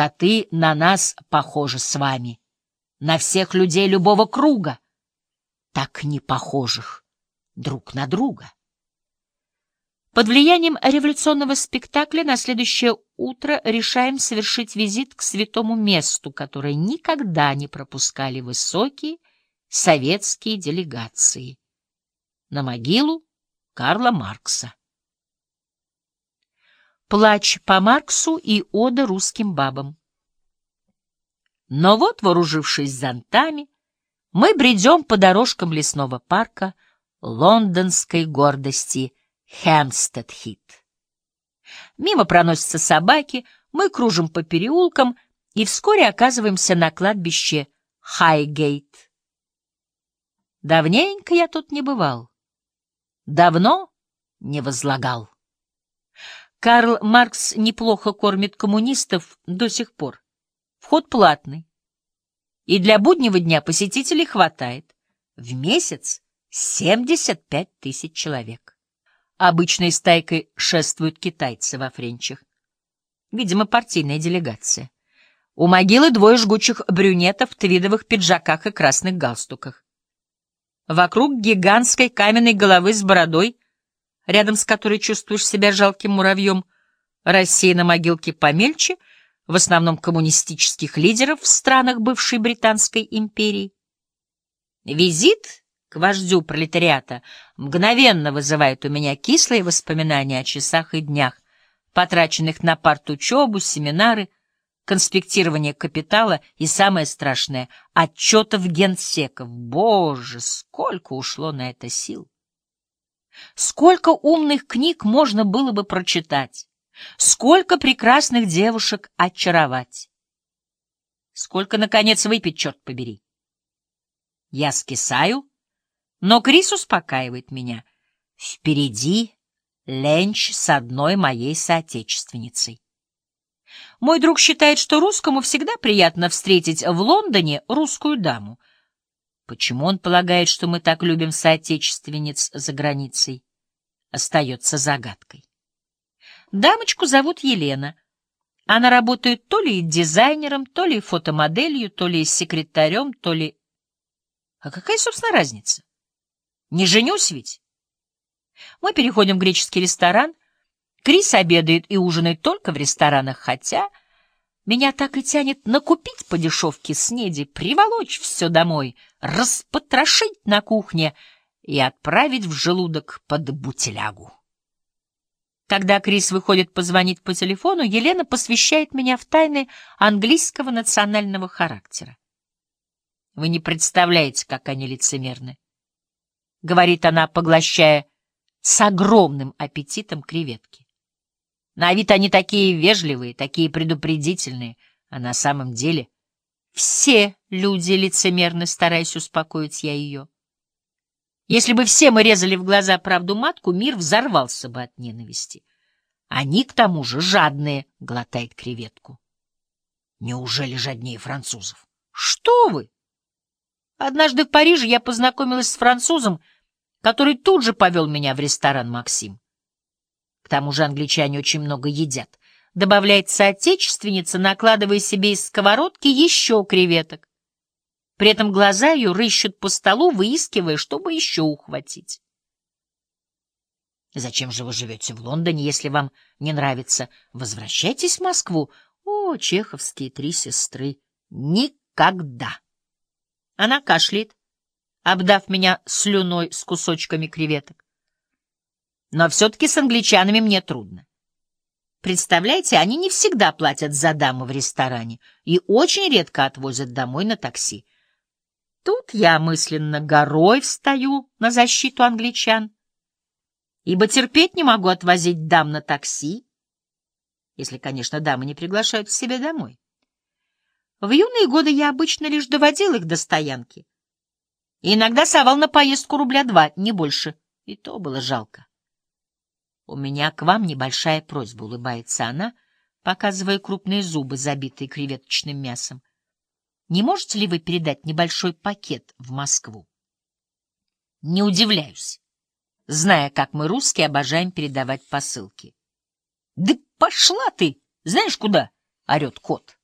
Скоты на нас похожи с вами, на всех людей любого круга, так не похожих друг на друга. Под влиянием революционного спектакля на следующее утро решаем совершить визит к святому месту, которое никогда не пропускали высокие советские делегации. На могилу Карла Маркса. Плач по Марксу и ода русским бабам. Но вот, вооружившись зонтами, мы бредем по дорожкам лесного парка лондонской гордости Хэмстед-Хит. Мимо проносятся собаки, мы кружим по переулкам и вскоре оказываемся на кладбище Хайгейт. Давненько я тут не бывал, давно не возлагал. Карл Маркс неплохо кормит коммунистов до сих пор. Вход платный. И для буднего дня посетителей хватает. В месяц 75 тысяч человек. Обычной стайкой шествуют китайцы во френчах. Видимо, партийная делегация. У могилы двое жгучих брюнетов в твидовых пиджаках и красных галстуках. Вокруг гигантской каменной головы с бородой, рядом с которой чувствуешь себя жалким муравьем, Россия на могилке помельче, в основном коммунистических лидеров в странах бывшей Британской империи. Визит к вождю пролетариата мгновенно вызывает у меня кислые воспоминания о часах и днях, потраченных на партучебу, семинары, конспектирование капитала и, самое страшное, отчетов генсеков. Боже, сколько ушло на это сил! Сколько умных книг можно было бы прочитать, сколько прекрасных девушек очаровать. Сколько, наконец, выпить, черт побери. Я скисаю, но Крис успокаивает меня. Впереди ленч с одной моей соотечественницей. Мой друг считает, что русскому всегда приятно встретить в Лондоне русскую даму. Почему он полагает, что мы так любим соотечественниц за границей? Остается загадкой. Дамочку зовут Елена. Она работает то ли дизайнером, то ли фотомоделью, то ли секретарем, то ли... А какая, собственно, разница? Не женюсь ведь. Мы переходим в греческий ресторан. Крис обедает и ужинает только в ресторанах, хотя меня так и тянет накупить по дешевке снеди, приволочь все домой, распотрошить на кухне и отправить в желудок под бутилягу. Когда Крис выходит позвонить по телефону, Елена посвящает меня в тайны английского национального характера. Вы не представляете, как они лицемерны. — говорит она, поглощая с огромным аппетитом креветки. На вид они такие вежливые, такие предупредительные, а на самом деле все люди лицемерны, стараясь успокоить я ее. Если бы все мы резали в глаза правду матку, мир взорвался бы от ненависти. Они, к тому же, жадные, — глотает креветку. Неужели жаднее французов? Что вы! Однажды в Париже я познакомилась с французом, который тут же повел меня в ресторан «Максим». Тому же англичане очень много едят. Добавляет соотечественница, накладывая себе из сковородки еще креветок. При этом глаза ее рыщут по столу, выискивая, чтобы еще ухватить. Зачем же вы живете в Лондоне, если вам не нравится? Возвращайтесь в Москву. О, чеховские три сестры! Никогда! Она кашляет, обдав меня слюной с кусочками креветок. Но все-таки с англичанами мне трудно. Представляете, они не всегда платят за даму в ресторане и очень редко отвозят домой на такси. Тут я мысленно горой встаю на защиту англичан, ибо терпеть не могу отвозить дам на такси, если, конечно, дамы не приглашают к себе домой. В юные годы я обычно лишь доводил их до стоянки. И иногда совал на поездку рубля два, не больше. И то было жалко. «У меня к вам небольшая просьба», — улыбается она, показывая крупные зубы, забитые креветочным мясом. «Не можете ли вы передать небольшой пакет в Москву?» Не удивляюсь, зная, как мы, русские, обожаем передавать посылки. «Да пошла ты! Знаешь куда?» — орет кот.